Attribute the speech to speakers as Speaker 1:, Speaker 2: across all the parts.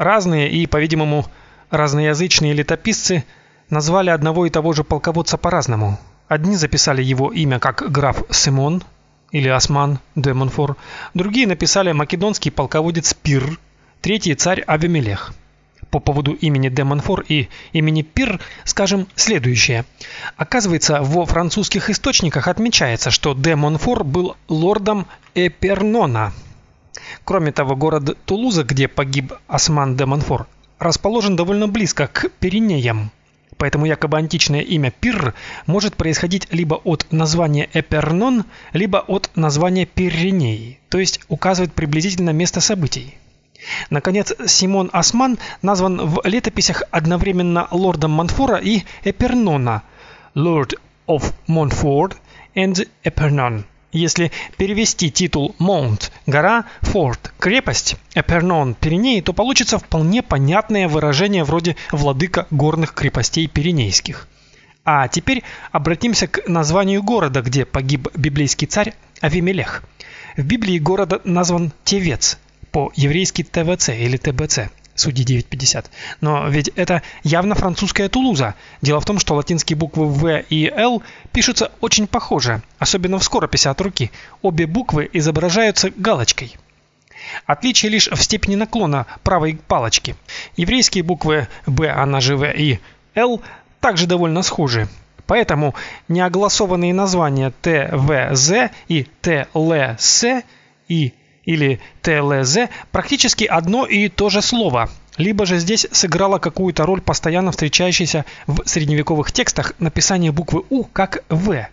Speaker 1: Разные и, по-видимому, разноязычные летописцы назвали одного и того же полководца по-разному. Одни записали его имя как граф Симон или Осман де Монфор, другие написали македонский полководец Пир, третий царь Авимелех. По поводу имени де Монфор и имени Пир скажем следующее. Оказывается, во французских источниках отмечается, что де Монфор был лордом Эпернона. Кроме того, город Тулуза, где погиб Осман де Монфор, расположен довольно близко к Пиренеям. Поэтому якобы античное имя Пир может происходить либо от названия Эпернон, либо от названия Пиренеи, то есть указывает приблизительно место событий. Наконец, Симон Осман назван в летописях одновременно лордом Монфора и Эпернона, Lord of Montfort and Epernon. Если перевести титул Mount – гора, Fort – крепость, Эпернон – Пиренеи, то получится вполне понятное выражение вроде «владыка горных крепостей Пиренейских». А теперь обратимся к названию города, где погиб библейский царь Авимелех. В Библии город назван Тевец, по-еврейски ТВЦ или ТБЦ судьи 9.50. Но ведь это явно французская Тулуза. Дело в том, что латинские буквы В и Л пишутся очень похоже, особенно в скорописи от руки. Обе буквы изображаются галочкой. Отличие лишь в степени наклона правой палочки. Еврейские буквы Б, она же В и Л также довольно схожи. Поэтому неогласованные названия ТВЗ и ТЛС и или ТЛЗ практически одно и то же слово. Либо же здесь сыграло какую-то роль постоянно встречающееся в средневековых текстах написание буквы У как В,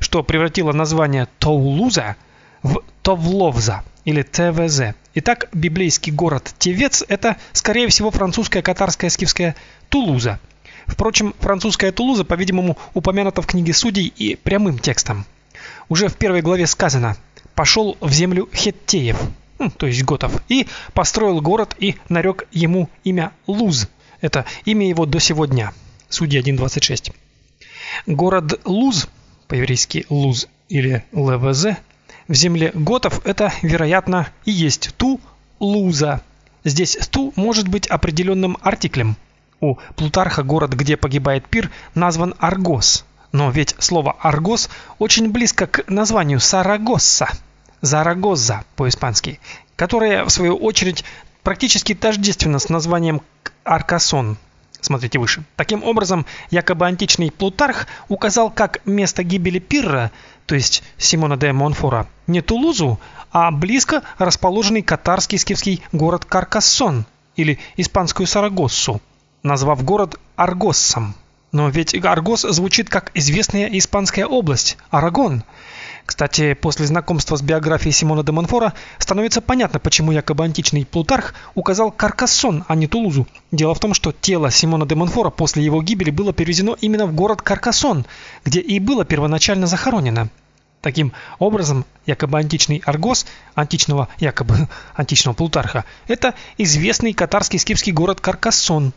Speaker 1: что превратило название Тоулуза в Товловза или ТВЗ. Итак, библейский город Тевец это, скорее всего, французская катарская скифская Тулуза. Впрочем, французская Тулуза, по-видимому, упомянута в книге Судей и прямым текстом. Уже в первой главе сказано: пошел в землю хеттеев, ну, то есть готов, и построил город и нарек ему имя Луз. Это имя его до сего дня. Судья 1.26. Город Луз, по-еврейски Луз или ЛВЗ, в земле готов это, вероятно, и есть ту Луза. Здесь ту может быть определенным артиклем. У Плутарха город, где погибает Пир, назван Аргос. Но ведь слово Аргос очень близко к названию Сарагосса. Зарагоза по-испански, которое в свою очередь практически тождественно с названием Аркасон. Смотрите выше. Таким образом, якобы античный Плутарх указал как место гибели Пирра, то есть Симона де Монфора, не Тулузу, а близко расположенный катарский скифский город Каркассон или испанскую Сарагоссу, назвав город Аргоссом. Но ведь Аргос звучит как известная испанская область Арагон. Кстати, после знакомства с биографией Симона де Монфора становится понятно, почему якобы античный Плутарх указал Каркассон, а не Тулузу. Дело в том, что тело Симона де Монфора после его гибели было перевезено именно в город Каркассон, где и было первоначально захоронено. Таким образом, якобы античный Аргос, античного якобы античного Плутарха, это известный катарский скифский город Каркассон.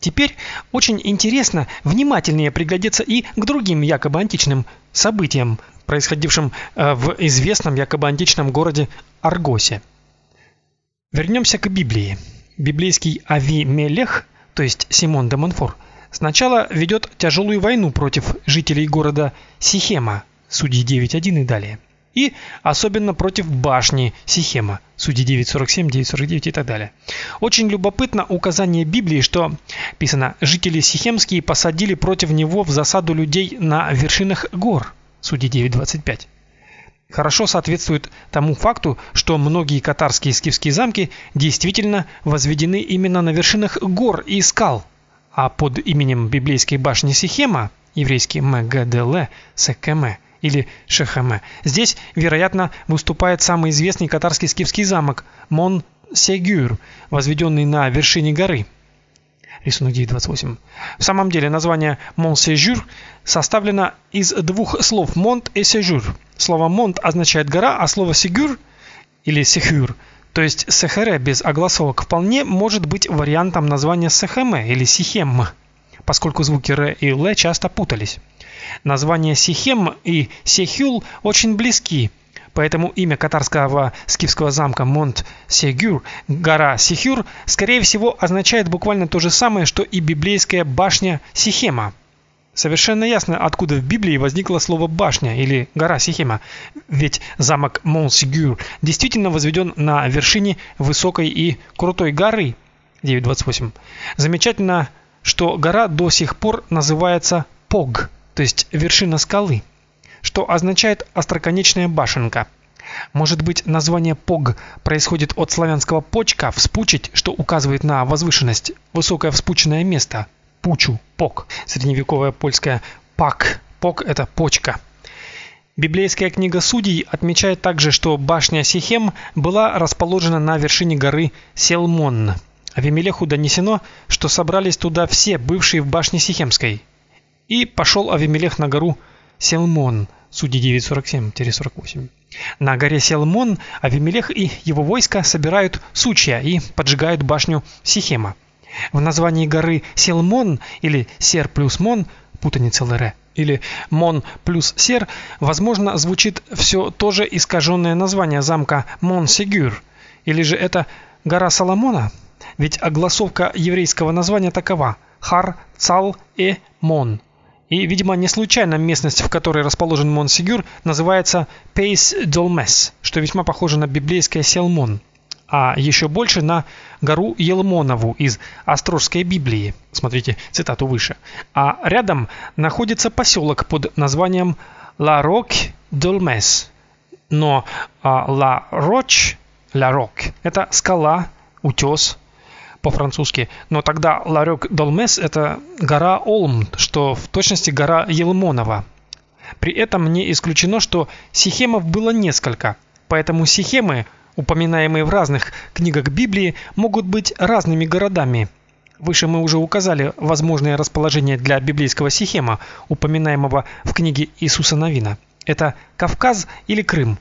Speaker 1: Теперь очень интересно внимательнее приглядеться и к другим якобы античным событиям, происходившем э, в известном якобы античном городе Аргосе. Вернемся к Библии. Библейский Авимелех, то есть Симон де Монфор, сначала ведет тяжелую войну против жителей города Сихема, Судьи 9.1 и далее. И особенно против башни Сихема, Судьи 9.47, 9.49 и так далее. Очень любопытно указание Библии, что писано: жители сихемские посадили против него в засаду людей на вершинах гор. Судьи 9.25. Хорошо соответствует тому факту, что многие катарские скифские замки действительно возведены именно на вершинах гор и скал, а под именем библейской башни Сихема, еврейский Мгдл Секеме или Шехеме, здесь, вероятно, выступает самый известный катарский скифский замок Мон-Сегюр, возведенный на вершине горы рисунок 9.28. В самом деле название Монсегюр составлено из двух слов Монт и Сегюр. Слово Монт означает гора, а слово Сегюр или Сехюр, то есть Сехере без огласовок, вполне может быть вариантом названия Сехеме или Сихем, поскольку звуки р и л часто путались. Названия Сихем и Сехюл очень близки, Поэтому имя катарского скифского замка Монт-Сегюр, гора Сихюр, скорее всего, означает буквально то же самое, что и библейская башня Сихема. Совершенно ясно, откуда в Библии возникло слово башня или гора Сихема. Ведь замок Монт-Сегюр действительно возведен на вершине высокой и крутой горы 928. Замечательно, что гора до сих пор называется Пог, то есть вершина скалы что означает остроконечная башенка. Может быть, название Пог происходит от славянского почка вспучить, что указывает на возвышенность, высокое вспученное место. Пучу, пок. Средневековое польское пак. Пок это почка. Библейская книга Судей отмечает также, что башня Сихем была расположена на вершине горы Селмон. Авимелеху донесено, что собрались туда все бывшие в башне Сихемской. И пошел Авимелех на гору Селмон, Судьи 947-48. На горе Селмон Авимелех и его войско собирают сучья и поджигают башню Сихема. В названии горы Селмон или Сер плюс Мон, путаница ЛР, или Мон плюс Сер, возможно, звучит все то же искаженное название замка Мон-Сегюр, или же это гора Соломона? Ведь огласовка еврейского названия такова: Хар Цал Э Мон. И, видимо, не случайно местность, в которой расположен Монсигюр, называется Пейс Долмес, что весьма похоже на библейское Селмон, а еще больше на гору Елмонову из Острожской Библии. Смотрите цитату выше. А рядом находится поселок под названием Ла Рок Долмес. Но а, Ла Роч, Ла Рок это скала, утес, по-французски, но тогда Ларек Долмес это гора Олм, что в точности гора Елмонова. При этом не исключено, что сихемов было несколько. Поэтому сихемы, упоминаемые в разных книгах Библии, могут быть разными городами. Выше мы уже указали возможное расположение для библейского сихема, упоминаемого в книге Иисуса Новина. Это Кавказ или Крым.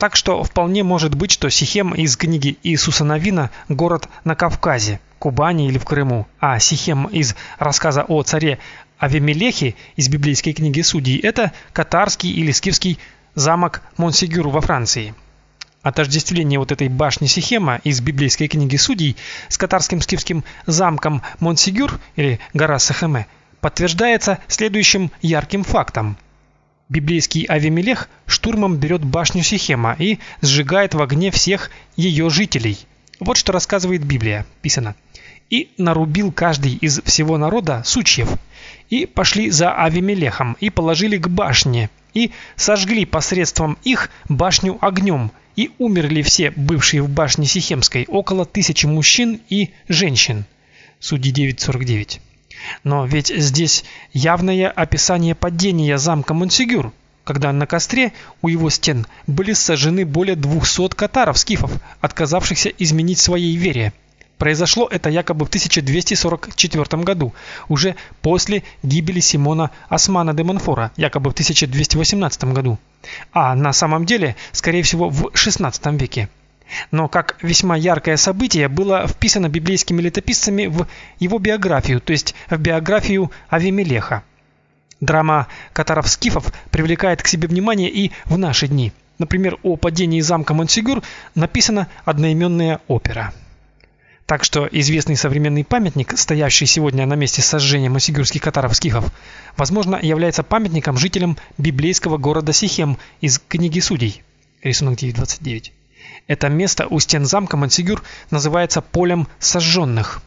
Speaker 1: Так что вполне может быть, что Сихем из книги Иисуса Новина город на Кавказе, Кубани или в Крыму, а Сихем из рассказа о царе Авимелехе из библейской книги Судей это катарский или скифский замок Монсигюр во Франции. Отождествление вот этой башни Сихема из библейской книги Судей с катарским скифским замком Монсигюр или гора Сахеме подтверждается следующим ярким фактом – библейский Авимелех штурмом берет башню Сихема и сжигает в огне всех ее жителей. Вот что рассказывает Библия, писано. И нарубил каждый из всего народа сучьев, и пошли за Авимелехом, и положили к башне, и сожгли посредством их башню огнем, и умерли все бывшие в башне Сихемской, около тысячи мужчин и женщин. Судьи 9.49. Но ведь здесь явное описание падения замка Монсигюр, когда на костре у его стен были сожжены более 200 катаров-скифов, отказавшихся изменить своей вере. Произошло это якобы в 1244 году, уже после гибели Симона Османа де Монфора, якобы в 1218 году. А на самом деле, скорее всего, в 16 веке но как весьма яркое событие было вписано библейскими летописцами в его биографию, то есть в биографию Авимелеха. Драма катаров-скифов привлекает к себе внимание и в наши дни. Например, о падении замка Монсигюр написана одноименная опера. Так что известный современный памятник, стоящий сегодня на месте сожжения монсигюрских катаров-скифов, возможно, является памятником жителям библейского города Сихем из книги Судей. Рисунок 929. Это место у стен замка Мансигюр называется полем сожженных.